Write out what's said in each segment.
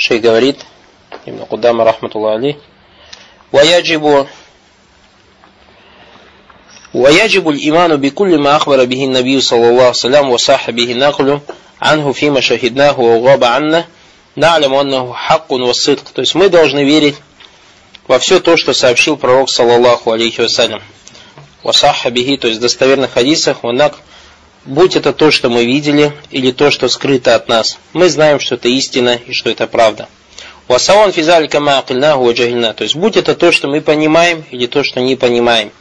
Шей говорит, Ибн Кудама, рахматуллах али, ويجب ويجب الإيمان بكل ما أخبر به النبي صلى الله عليه وسلم وصح به نقل عنه فيما شهدناه وغاب عنا نعلم أنه حق والصدق то есть мы должны верить во все то, что сообщил пророк, саллаллаху алейхи вассалям. Васаха бихи, то есть в достоверных хадисах, ванак, будь это то, что мы видели, или то, что скрыто от нас. Мы знаем, что это истина и что это правда. Васаон физаль кама акильнаху то есть будь это то, что мы понимаем, или то, что не понимаем.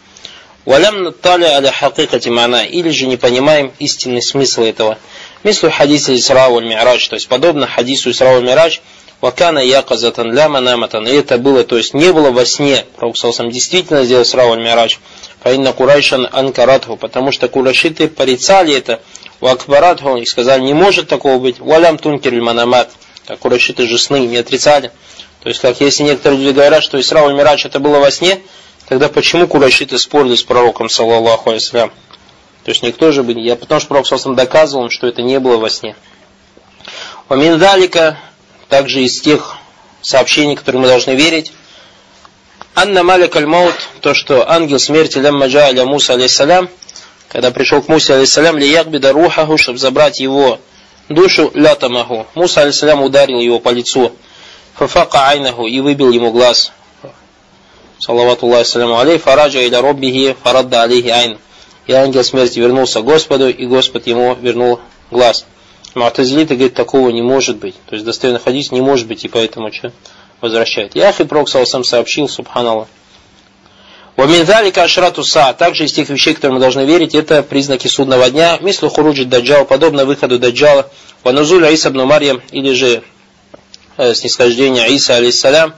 Валям наталя аля или же не понимаем истинный смысл этого. Мислу хадиса Исра Ми'радж, то есть подобно хадису Исра Ми'радж, Вакана яказатан ля манаматан. И это было, то есть не было во сне. Пророк действительно сделал Исра валь Ми'радж. Фаинна Курайшан анкаратху, потому что курашиты порицали это. Вакбаратху и сказали, не может такого быть. Валям тункер манамат. А курашиты же сны не отрицали. То есть, как если некоторые люди говорят, что Исра валь Ми'радж это было во сне, Тогда почему курайшиты спорили с пророком, саллаллаху алейсалям? То есть никто же бы, я потому что пророк саллаллаху доказывал что это не было во сне. У Миндалика, также из тех сообщений, которые мы должны верить, Анна Малик аль-Маут, то, что ангел смерти лям маджа аля Муса алейсалям, когда пришел к Мусе алейсалям, ли ягбида рухаху, чтобы забрать его душу лятамаху. Муса алейсалям ударил его по лицу, фафака айнаху, и выбил ему глаз саллавату саляму алей, фараджа иля роббихи, фарадда алейхи айн. И ангел смерти вернулся к Господу, и Господь ему вернул глаз. Муатазилиты говорит, такого не может быть. То есть достоверный хадис не может быть, и поэтому что? Возвращает. Яхи Прок сам сообщил, субханаллах. Ваминзалика ашрату са, также из тех вещей, которые мы должны верить, это признаки судного дня. Мислу хуруджи даджал, подобно выходу даджала. ونزول عيسى ابن مريم, или же э, снисхождение Иса, عليه السلام,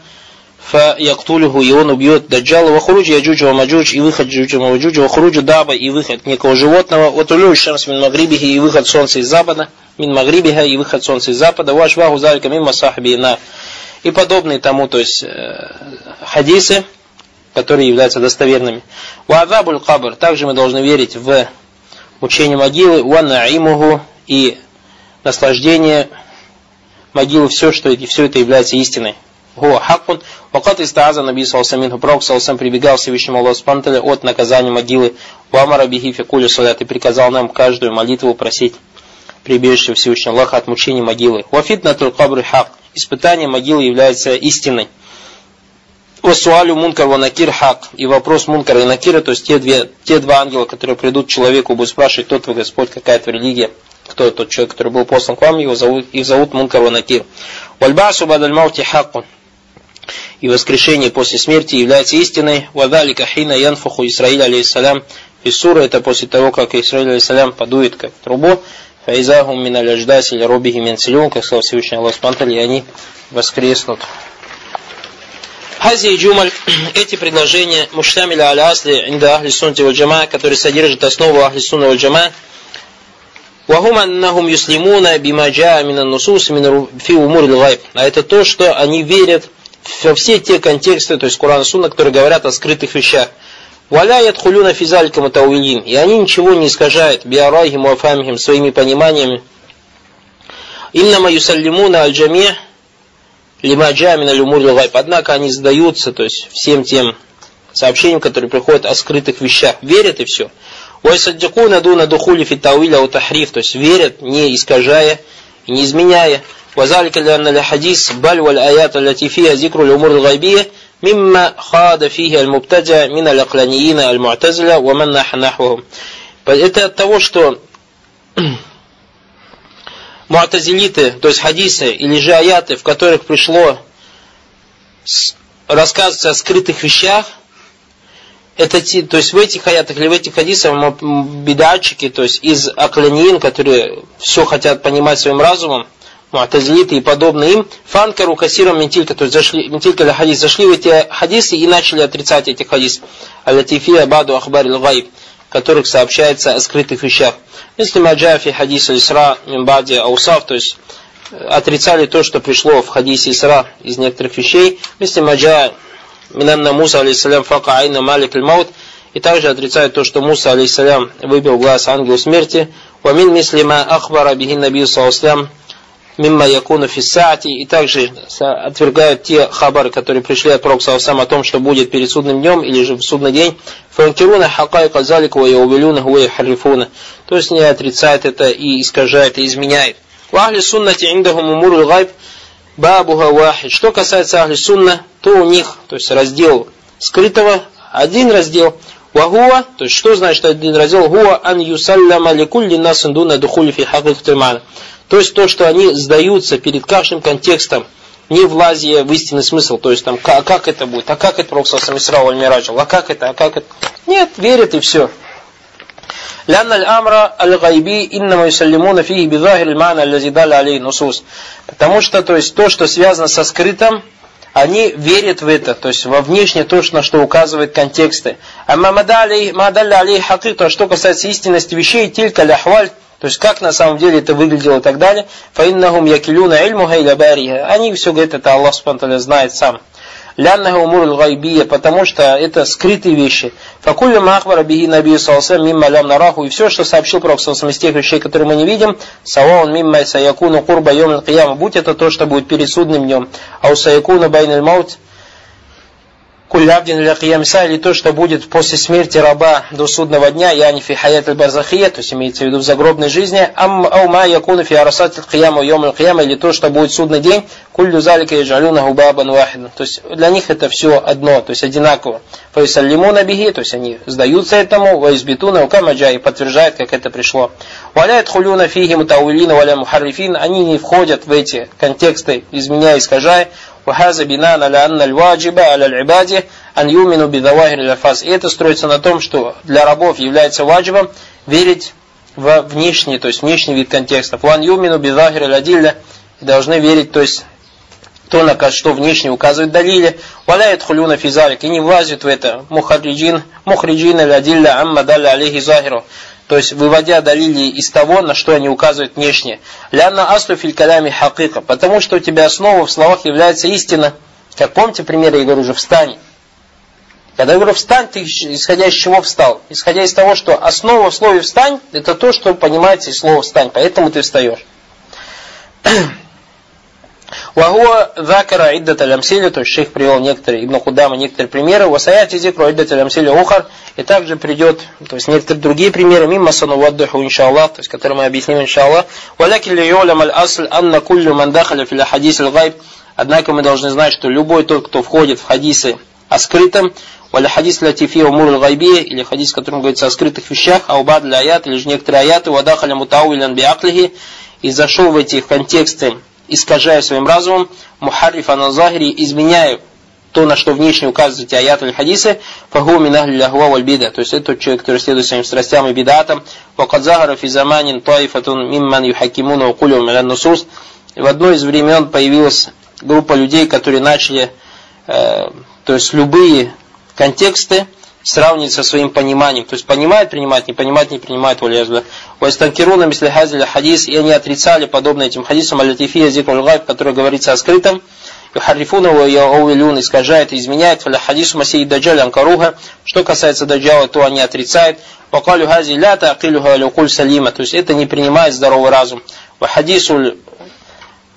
فيقتله, и он убьет Даджала, вахруджи Яджуджа Маджудж, и выход Джуджа Маджуджа, وخروج الدابة, и выход некого животного, وطلوع الشمس من مغربها, и выход солнца из запада, من مغربها, и выход солнца из запада, وأشباه ذلك مما صح به النقل. И подобные тому, то есть э, хадисы, которые являются достоверными. وعذاب القبر, также мы должны верить в учение могилы, уаннаимуху и наслаждение могилы, все, что все это является истиной. Хуа хаккун. Вакат истааза Наби Салсамин. Пророк Салсам прибегал Всевышнему Аллаху Спанталя от наказания могилы. Вамара бихи фикулю салят. И приказал нам каждую молитву просить прибежище Всевышнего Аллаха от мучений могилы. Вафитнатул кабры хак. Испытание могилы является истиной. Васуалю мункар ванакир хак. И вопрос мункара и накира, то есть те, две, те два ангела, которые придут человеку, будут спрашивать, кто твой Господь, какая твоя религия, кто тот человек, который был послан к вам, его зовут, их зовут мункар ванакир. Вальбасу бадаль маути хакун и воскрешение после смерти является истиной. Вадалика хина янфуху Исраиль алейхиссалям. И сура это после того, как Исраиль алейхиссалям подует как трубу. Фаизахум мин аляждас или робихи мин как сказал Всевышний Аллах Спанталь, и они воскреснут. Хази и Джумаль, эти предложения муштамиля аля асли инда ахли сунти валь джама, которые содержат основу ахли сунна валь джама, Вахум аннахум юслимуна бима джаа мина нусус мин фи умур А это то, что они верят во все те контексты, то есть Куран Сунна, которые говорят о скрытых вещах. Валя ядхулюна физалика мутауилин. И они ничего не искажают биарайхим уафамихим своими пониманиями. Иннама юсаллимуна аль-джами лима джамина люмур Однако они сдаются, то есть всем тем сообщениям, которые приходят о скрытых вещах. Верят и все. Уайсаддикуна дуна духули фитауиля у тахриф. То есть верят, не искажая и не изменяя. وذلك لأن الحديث بل والآيات التي فيها ذكر الأمور الغيبية مما خاض فيه المبتدع من الأقلانيين المعتزلة ومن نحوهم это от того, что муатазилиты, то есть хадисы или же аяты, в которых пришло рассказываться о скрытых вещах, это те, то есть в этих аятах или в этих хадисах бедатчики, то есть из аклянин, которые все хотят понимать своим разумом, муатазилиты и подобные им, фанкару кассиром ментилька, то есть зашли, ментилька для хадис, зашли в эти хадисы и начали отрицать эти хадис. Алятифия баду ахбар гайб, которых сообщается о скрытых вещах. Если маджафи хадис исра мимбади аусав, то есть э, отрицали то, что пришло в хадисе исра из некоторых вещей. Если маджа минанна Муса алейсалям фака айна малик маут, и также отрицают то, что Муса алейсалям выбил глаз ангелу смерти. Вамин мислима ахбара бихин набию саллаллаху мимма якуну фиссати, и также отвергают те хабары, которые пришли от Пророка сам о том, что будет перед судным днем или же в судный день. Фанкируна хакайка залика ва яувилюна ва харифуна. То есть не отрицает это и искажает, и изменяет. В ахли суннати индахум умуру гайб бабуха вахид. Что касается ахли сунна, то у них, то есть раздел скрытого, один раздел, Вагуа, то есть что значит один раздел? Гуа ан юсалляма ликулли насундуна духули фи хакик то есть то, что они сдаются перед каждым контекстом, не влазия в истинный смысл, то есть там, как, как это будет, а как это Пророк Исрау Аль-Мираджал, а как это, а как это. Нет, верят и все. لأن الأمر الغيبي إنما يسلمون فيه بظاهر المعنى الذي دل عليه نصوص. Потому что, то есть, то, что связано со скрытым, они верят в это, то есть во внешнее то, на что указывают контексты. А мадалли алей хакик, то, что касается истинности вещей, тилька ляхваль, то есть как на самом деле это выглядело и так далее. Фаиннахум якилюна ильмуха иля бариха. Они все говорят, это Аллах Субтитры знает сам. Ляннага умур гайбия, потому что это скрытые вещи. Факулю махвара биги наби салсам мимма лям нараху. И все, что сообщил Пророк из тех вещей, которые мы не видим, саваун мимма саякуну курба йом будь это то, что будет перед судным днем. У саякуна байнель маут, кулябдин для киямса, или то, что будет после смерти раба до судного дня, я не фи хаят аль барзахия, то есть имеется в виду в загробной жизни, ам аума якуна фи арасат аль кияма йом аль кияма, или то, что будет судный день, куллю залика яджалюна губабан вахидан. То есть для них это все одно, то есть одинаково. Фаисаллимуна бихи, то есть они сдаются этому, ваизбитуна укамаджа и подтверждают, как это пришло. Валяет хулюна фихи мутауилина валя мухаррифин, они не входят в эти контексты, изменяя, искажая, وهذا بناء على أن الواجب على العباد أن يؤمنوا بظواهر الألفاظ. И это строится на том, что для рабов является ваджибом верить в внешний, то есть внешний вид контекстов. Ван юмину бидахир ладилля должны верить, то есть то, на что внешне указывает далили, валяет хулюна физалик, и не влазит в это мухариджин, мухриджин ладилля амма далля алейхи захиру то есть выводя далили из того, на что они указывают внешне. Ляна аслу филь калями хакика, потому что у тебя основа в словах является истина. Как помните пример, я говорю уже, встань. Когда я говорю встань, ты исходя из чего встал? Исходя из того, что основа в слове встань, это то, что понимается из слова встань, поэтому ты встаешь. Вагуа закара иддат алямсили, то есть шейх привел некоторые, Ибн Худама некоторые примеры, васаяти зикру иддат алямсили ухар, и также придет, то есть некоторые другие примеры, мимо сану ваддуху иншаллах, то есть которые мы объясним иншаллах. Валякин ли юлям аль асль анна куллю ман дахаля филя хадис аль гайб, однако мы должны знать, что любой тот, кто входит в хадисы о скрытом, валя хадис латифи умур гайбия, или хадис, в котором говорится о скрытых вещах, а убад для аят, или же некоторые аяты, вадахаля мутауилян биаклихи, и зашел в эти контексты искажая своим разумом, мухаррифа на захири, изменяя то, на что внешне указывают эти аяты или хадисы, фаху минахли лахва валь бида. То есть это тот человек, который следует своим страстям и бидатам. Вакад захара фи заманин таифатун мимман юхакимуна укулю милян нусус. В одно из времен появилась группа людей, которые начали, э, то есть любые контексты, сравнивать со своим пониманием. То есть понимает, принимает, не понимает, не принимает валязба. Уайстанкируна мисли хазиля хадис, и они отрицали подобно этим хадисам алятифия зикруль гайб, который говорится о скрытом. Юхаррифуна ва яувилюн искажает изменяет. Фаля хадису масии даджаль анкаруха. Что касается даджала, то они отрицают. Вакалю хази ля таакилюха алюкуль салима. То есть это не принимает здоровый разум. Ва хадису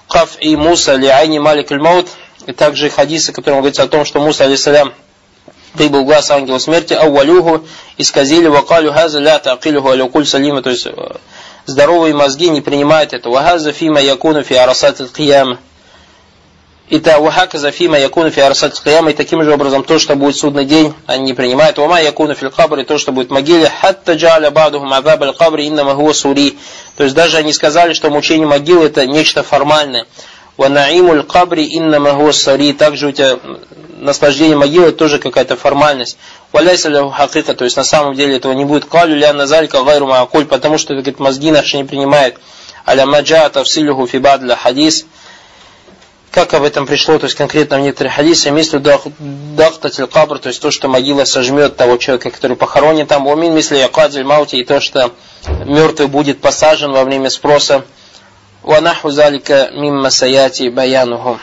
каф и Муса ли айни малик. И также хадисы, которые говорится о том, что Муса прибыл глаз ангела смерти, ауалюху, исказили, вакалю хаза ля тaqилюху алюкуль салима, то есть э, здоровые мозги не принимают это. Вахаза фима якуну фи арасат кияма. И та вахака за фима якуну фи арасат кияма, и таким же образом то, что будет судный день, они не принимают. Вама якуну фи кабри, то, что будет в могиле, хатта джаля бадухум азаб аль кабри иннама хуа сури. То есть даже они сказали, что мучение могилы это нечто формальное. Ва наимуль кабри иннама хуа сари. Также у тебя наслаждение могилы тоже какая-то формальность. Валяйся ляху хакика, то есть на самом деле этого не будет. Калю ля назалька гайру маакуль, потому что говорит, мозги наши не принимают. Аля маджа тавсилюху фибад для хадис. Как об этом пришло, то есть конкретно в некоторых хадисах, мислю дахтатиль кабр, то есть то, что могила сожмет того человека, который похоронен там, умин мисли якадиль маути, и то, что мертвый будет посажен во время спроса. Ванаху залика мимма саяти баянуху.